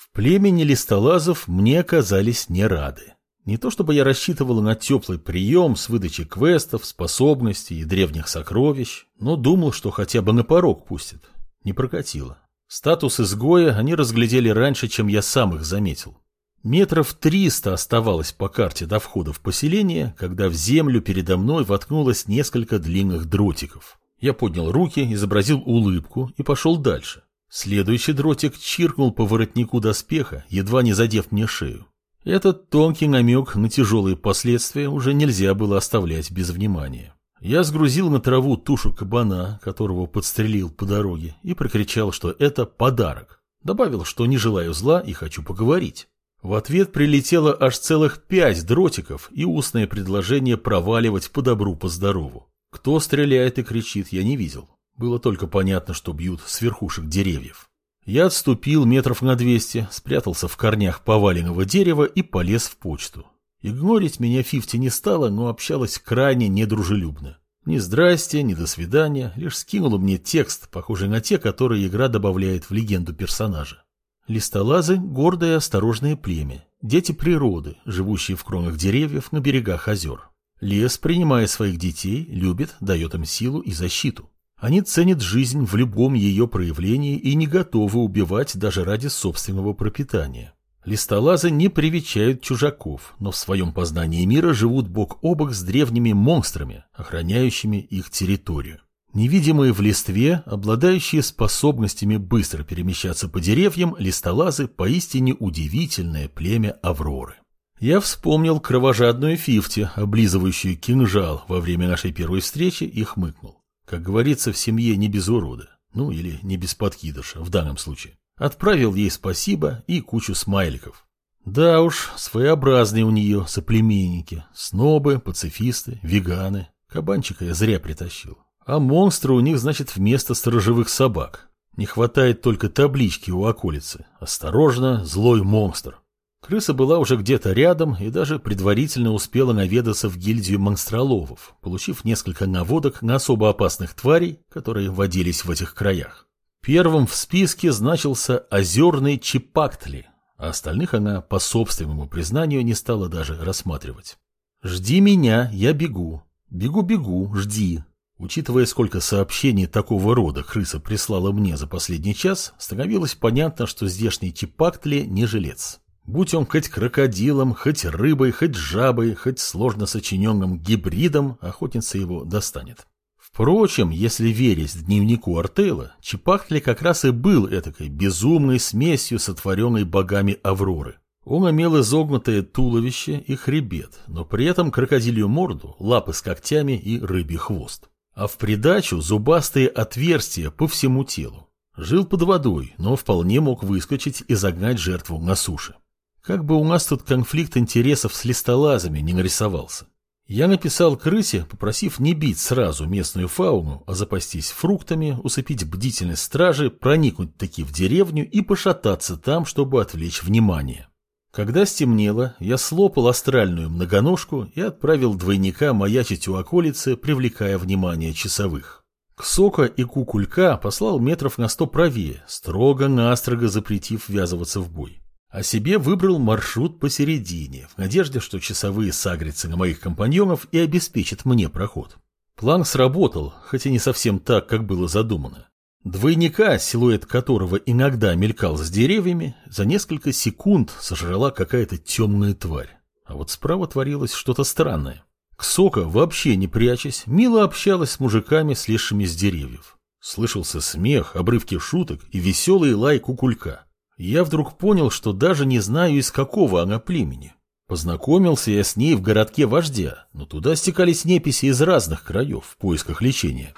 В племени листолазов мне оказались не рады. Не то чтобы я рассчитывал на теплый прием с выдачей квестов, способностей и древних сокровищ, но думал, что хотя бы на порог пустят. Не прокатило. Статус изгоя они разглядели раньше, чем я сам их заметил. Метров триста оставалось по карте до входа в поселение, когда в землю передо мной воткнулось несколько длинных дротиков. Я поднял руки, изобразил улыбку и пошел дальше. Следующий дротик чиркнул по воротнику доспеха, едва не задев мне шею. Этот тонкий намек на тяжелые последствия уже нельзя было оставлять без внимания. Я сгрузил на траву тушу кабана, которого подстрелил по дороге, и прокричал, что это подарок. Добавил, что не желаю зла и хочу поговорить. В ответ прилетело аж целых пять дротиков и устное предложение проваливать по добру, по здорову. Кто стреляет и кричит, я не видел. Было только понятно, что бьют с верхушек деревьев. Я отступил метров на двести, спрятался в корнях поваленного дерева и полез в почту. Игнорить меня Фифти не стала, но общалась крайне недружелюбно. Ни здрасте, ни до свидания, лишь скинула мне текст, похожий на те, которые игра добавляет в легенду персонажа. Листолазы – гордое осторожное племя, дети природы, живущие в кронах деревьев на берегах озер. Лес, принимая своих детей, любит, дает им силу и защиту. Они ценят жизнь в любом ее проявлении и не готовы убивать даже ради собственного пропитания. Листолазы не привечают чужаков, но в своем познании мира живут бок о бок с древними монстрами, охраняющими их территорию. Невидимые в листве, обладающие способностями быстро перемещаться по деревьям, листолазы поистине удивительное племя Авроры. Я вспомнил кровожадную Фифти, облизывающую кинжал во время нашей первой встречи, и хмыкнул. Как говорится, в семье не без урода. Ну, или не без подкидыша, в данном случае. Отправил ей спасибо и кучу смайликов. Да уж, своеобразные у нее соплеменники. Снобы, пацифисты, веганы. Кабанчика я зря притащил. А монстры у них, значит, вместо сторожевых собак. Не хватает только таблички у околицы. Осторожно, злой монстр. Крыса была уже где-то рядом и даже предварительно успела наведаться в гильдию монстроловов, получив несколько наводок на особо опасных тварей, которые водились в этих краях. Первым в списке значился озерный Чипактли, а остальных она, по собственному признанию, не стала даже рассматривать. «Жди меня, я бегу. Бегу-бегу, жди». Учитывая, сколько сообщений такого рода крыса прислала мне за последний час, становилось понятно, что здешний Чипактли не жилец. Будь он хоть крокодилом, хоть рыбой, хоть жабой, хоть сложно сочиненным гибридом, охотница его достанет. Впрочем, если верить дневнику Артейла, Чепахтли как раз и был этакой безумной смесью, сотворенной богами Авроры. Он имел изогнутое туловище и хребет, но при этом крокодилью морду, лапы с когтями и рыбий хвост. А в придачу зубастые отверстия по всему телу. Жил под водой, но вполне мог выскочить и загнать жертву на суше. Как бы у нас тут конфликт интересов с листолазами не нарисовался. Я написал крысе, попросив не бить сразу местную фауну, а запастись фруктами, усыпить бдительность стражи, проникнуть таки в деревню и пошататься там, чтобы отвлечь внимание. Когда стемнело, я слопал астральную многоножку и отправил двойника маячить у околицы, привлекая внимание часовых. Ксока и Кукулька послал метров на сто правее, строго-настрого запретив ввязываться в бой. А себе выбрал маршрут посередине, в надежде, что часовые сагрятся на моих компаньонов и обеспечат мне проход. План сработал, хотя не совсем так, как было задумано. Двойника, силуэт которого иногда мелькал с деревьями, за несколько секунд сожрала какая-то темная тварь. А вот справа творилось что-то странное. Ксока, вообще не прячась, мило общалась с мужиками, слезшими с деревьев. Слышался смех, обрывки шуток и веселый лай кукулька. Я вдруг понял, что даже не знаю, из какого она племени. Познакомился я с ней в городке вождя, но туда стекались неписи из разных краев в поисках лечения.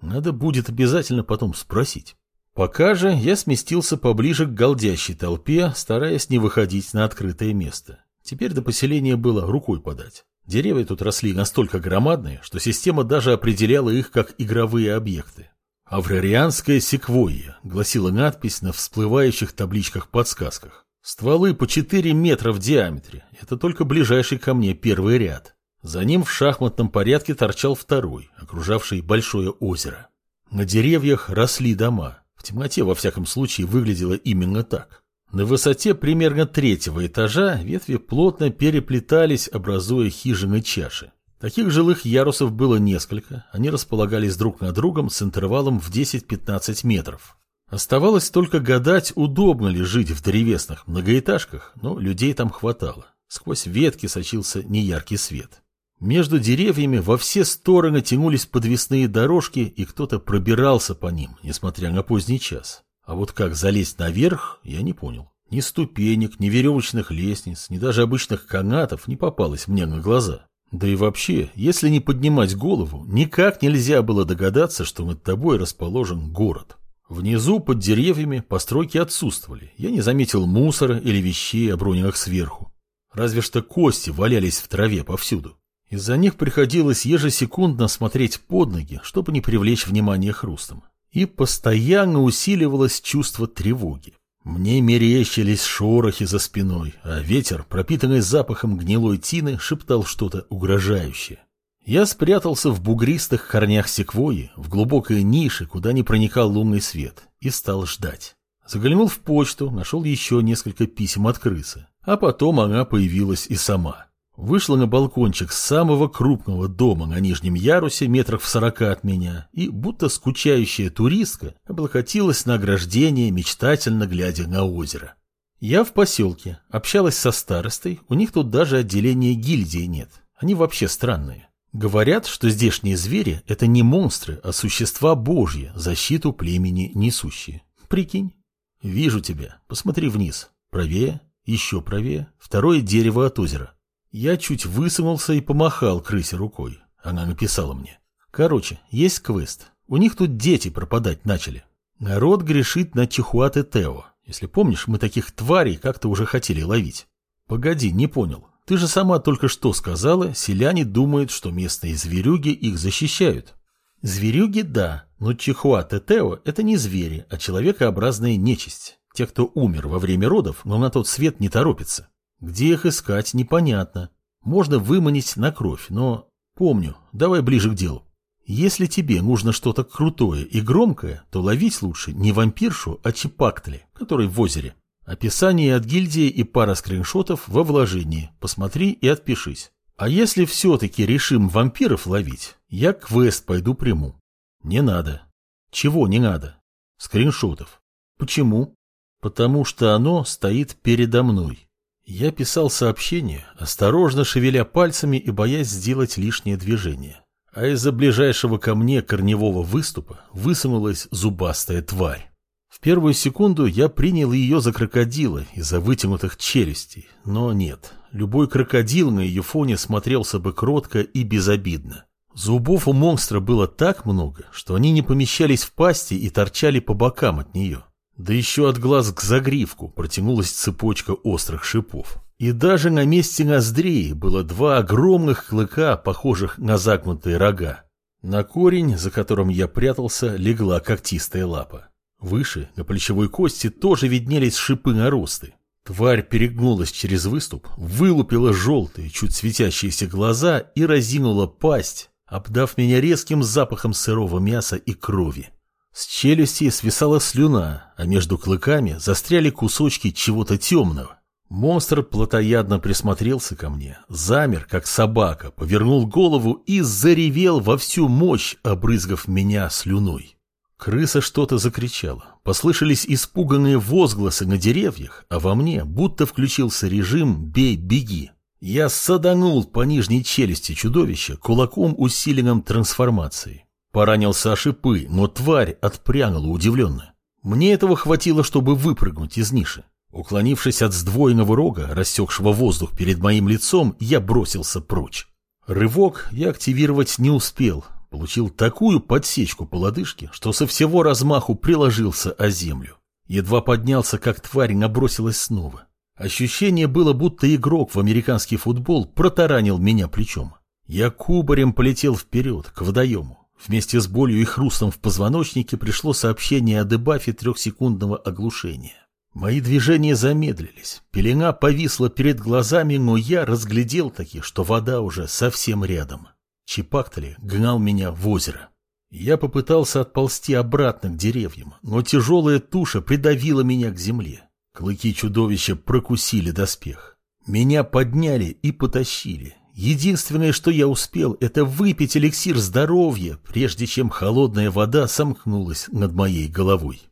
Надо будет обязательно потом спросить. Пока же я сместился поближе к голдящей толпе, стараясь не выходить на открытое место. Теперь до поселения было рукой подать. Деревья тут росли настолько громадные, что система даже определяла их как игровые объекты. «Аврарианская секвойя», — гласила надпись на всплывающих табличках-подсказках. «Стволы по 4 метра в диаметре. Это только ближайший ко мне первый ряд. За ним в шахматном порядке торчал второй, окружавший большое озеро. На деревьях росли дома. В темноте, во всяком случае, выглядело именно так. На высоте примерно третьего этажа ветви плотно переплетались, образуя хижины чаши. Таких жилых ярусов было несколько, они располагались друг над другом с интервалом в 10-15 метров. Оставалось только гадать, удобно ли жить в древесных многоэтажках, но людей там хватало. Сквозь ветки сочился неяркий свет. Между деревьями во все стороны тянулись подвесные дорожки, и кто-то пробирался по ним, несмотря на поздний час. А вот как залезть наверх, я не понял. Ни ступенек, ни веревочных лестниц, ни даже обычных канатов не попалось мне на глаза. Да и вообще, если не поднимать голову, никак нельзя было догадаться, что над тобой расположен город. Внизу, под деревьями, постройки отсутствовали. Я не заметил мусора или вещей, оброненных сверху. Разве что кости валялись в траве повсюду. Из-за них приходилось ежесекундно смотреть под ноги, чтобы не привлечь внимание хрустом. И постоянно усиливалось чувство тревоги. Мне мерещились шорохи за спиной, а ветер, пропитанный запахом гнилой тины, шептал что-то угрожающее. Я спрятался в бугристых корнях секвойи, в глубокой нише, куда не проникал лунный свет, и стал ждать. Заглянул в почту, нашел еще несколько писем от крысы, а потом она появилась и сама. Вышла на балкончик самого крупного дома на нижнем ярусе метрах в сорока от меня и, будто скучающая туристка, облокотилась на ограждение, мечтательно глядя на озеро. Я в поселке, общалась со старостой, у них тут даже отделения гильдии нет, они вообще странные. Говорят, что здешние звери – это не монстры, а существа божьи, защиту племени несущие. Прикинь. Вижу тебя, посмотри вниз. Правее, еще правее, второе дерево от озера. Я чуть высунулся и помахал крысе рукой. Она написала мне. Короче, есть квест. У них тут дети пропадать начали. Народ грешит на Чихуате Тео. Если помнишь, мы таких тварей как-то уже хотели ловить. Погоди, не понял. Ты же сама только что сказала, селяне думают, что местные зверюги их защищают. Зверюги – да, но Чихуате Тео – это не звери, а человекообразная нечисть. Те, кто умер во время родов, но на тот свет не торопится. Где их искать, непонятно. Можно выманить на кровь, но... Помню, давай ближе к делу. Если тебе нужно что-то крутое и громкое, то ловить лучше не вампиршу, а чипактли, который в озере. Описание от гильдии и пара скриншотов во вложении. Посмотри и отпишись. А если все-таки решим вампиров ловить, я квест пойду приму. Не надо. Чего не надо? Скриншотов. Почему? Потому что оно стоит передо мной. Я писал сообщение, осторожно шевеля пальцами и боясь сделать лишнее движение. А из-за ближайшего ко мне корневого выступа высунулась зубастая тварь. В первую секунду я принял ее за крокодила из-за вытянутых челюстей, но нет, любой крокодил на ее фоне смотрелся бы кротко и безобидно. Зубов у монстра было так много, что они не помещались в пасти и торчали по бокам от нее. Да еще от глаз к загривку протянулась цепочка острых шипов. И даже на месте ноздрей было два огромных клыка, похожих на загнутые рога. На корень, за которым я прятался, легла когтистая лапа. Выше, на плечевой кости, тоже виднелись шипы наросты. Тварь перегнулась через выступ, вылупила желтые, чуть светящиеся глаза и разинула пасть, обдав меня резким запахом сырого мяса и крови. С челюсти свисала слюна, а между клыками застряли кусочки чего-то темного. Монстр плотоядно присмотрелся ко мне, замер, как собака, повернул голову и заревел во всю мощь, обрызгав меня слюной. Крыса что-то закричала. Послышались испуганные возгласы на деревьях, а во мне будто включился режим «бей, беги». Я саданул по нижней челюсти чудовища кулаком усиленным трансформацией. Поранился о шипы, но тварь отпрянула удивленно. Мне этого хватило, чтобы выпрыгнуть из ниши. Уклонившись от сдвоенного рога, рассекшего воздух перед моим лицом, я бросился прочь. Рывок я активировать не успел. Получил такую подсечку по лодыжке, что со всего размаху приложился о землю. Едва поднялся, как тварь набросилась снова. Ощущение было, будто игрок в американский футбол протаранил меня плечом. Я кубарем полетел вперед, к водоему. Вместе с болью и хрустом в позвоночнике пришло сообщение о дебафе трехсекундного оглушения. Мои движения замедлились, пелена повисла перед глазами, но я разглядел таки, что вода уже совсем рядом. Чипактали гнал меня в озеро. Я попытался отползти обратно к деревьям, но тяжелая туша придавила меня к земле. Клыки чудовища прокусили доспех. Меня подняли и потащили. Единственное, что я успел, это выпить эликсир здоровья, прежде чем холодная вода сомкнулась над моей головой.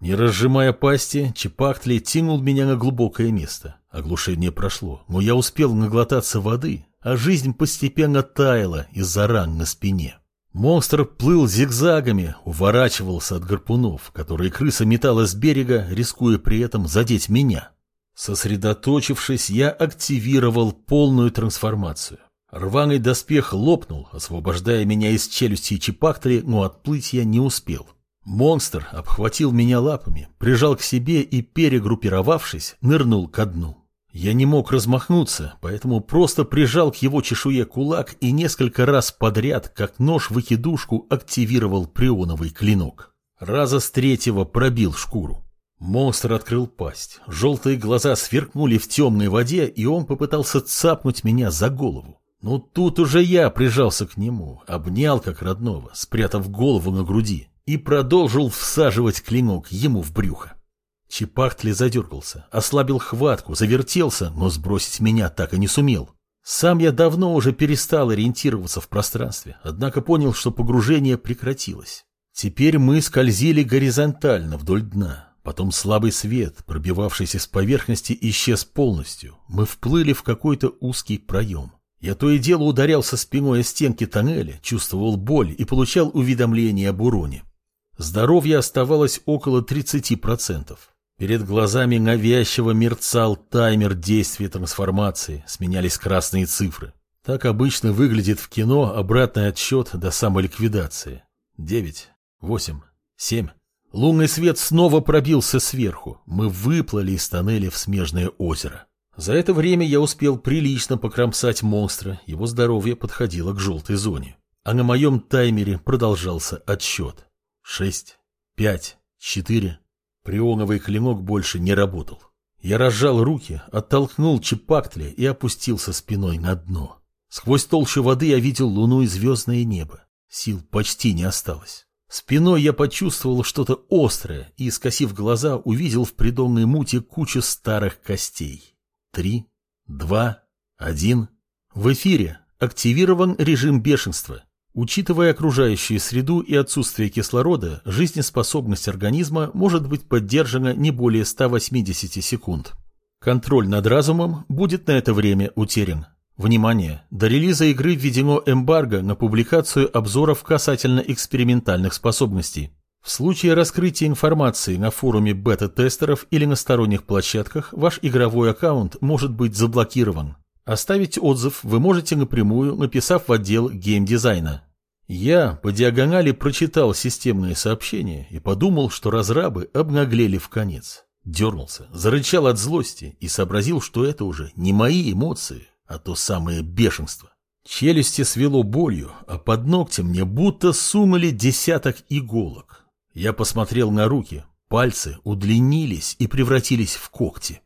Не разжимая пасти, Чепахтли тянул меня на глубокое место. Оглушение прошло, но я успел наглотаться воды, а жизнь постепенно таяла из-за ран на спине. Монстр плыл зигзагами, уворачивался от гарпунов, которые крыса метала с берега, рискуя при этом задеть меня. Сосредоточившись, я активировал полную трансформацию. Рваный доспех лопнул, освобождая меня из челюсти Чепахтли, но отплыть я не успел. Монстр обхватил меня лапами, прижал к себе и, перегруппировавшись, нырнул ко дну. Я не мог размахнуться, поэтому просто прижал к его чешуе кулак и несколько раз подряд, как нож-выкидушку, активировал прионовый клинок. Раза с третьего пробил шкуру. Монстр открыл пасть. Желтые глаза сверкнули в темной воде, и он попытался цапнуть меня за голову. Но тут уже я прижался к нему, обнял как родного, спрятав голову на груди и продолжил всаживать клинок ему в брюхо. Чепахтли задергался, ослабил хватку, завертелся, но сбросить меня так и не сумел. Сам я давно уже перестал ориентироваться в пространстве, однако понял, что погружение прекратилось. Теперь мы скользили горизонтально вдоль дна. Потом слабый свет, пробивавшийся с поверхности, исчез полностью. Мы вплыли в какой-то узкий проем. Я то и дело ударялся спиной о стенки тоннеля, чувствовал боль и получал уведомления об уроне. Здоровье оставалось около 30%. Перед глазами навязчиво мерцал таймер действия трансформации, сменялись красные цифры. Так обычно выглядит в кино обратный отсчет до самоликвидации. Девять, восемь, семь. Лунный свет снова пробился сверху. Мы выплыли из тоннеля в смежное озеро. За это время я успел прилично покромсать монстра, его здоровье подходило к желтой зоне. А на моем таймере продолжался отсчет. Шесть, пять, четыре. Прионовый клинок больше не работал. Я разжал руки, оттолкнул Чепактли и опустился спиной на дно. Сквозь толщу воды я видел луну и звездное небо. Сил почти не осталось. Спиной я почувствовал что-то острое и, скосив глаза, увидел в придонной муте кучу старых костей. Три, два, один. В эфире активирован режим бешенства. Учитывая окружающую среду и отсутствие кислорода, жизнеспособность организма может быть поддержана не более 180 секунд. Контроль над разумом будет на это время утерян. Внимание! До релиза игры введено эмбарго на публикацию обзоров касательно экспериментальных способностей. В случае раскрытия информации на форуме бета-тестеров или на сторонних площадках, ваш игровой аккаунт может быть заблокирован. Оставить отзыв вы можете напрямую, написав в отдел геймдизайна. Я по диагонали прочитал системные сообщения и подумал, что разрабы обнаглели в конец. Дернулся, зарычал от злости и сообразил, что это уже не мои эмоции, а то самое бешенство. Челюсти свело болью, а под ногтем мне будто сунули десяток иголок. Я посмотрел на руки, пальцы удлинились и превратились в когти.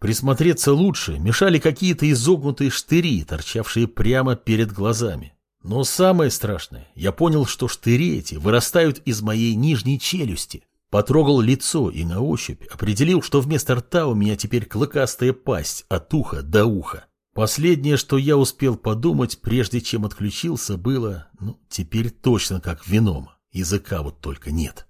Присмотреться лучше мешали какие-то изогнутые штыри, торчавшие прямо перед глазами. Но самое страшное, я понял, что штыри эти вырастают из моей нижней челюсти. Потрогал лицо и на ощупь определил, что вместо рта у меня теперь клыкастая пасть от уха до уха. Последнее, что я успел подумать, прежде чем отключился, было, ну, теперь точно как вином. Языка вот только нет.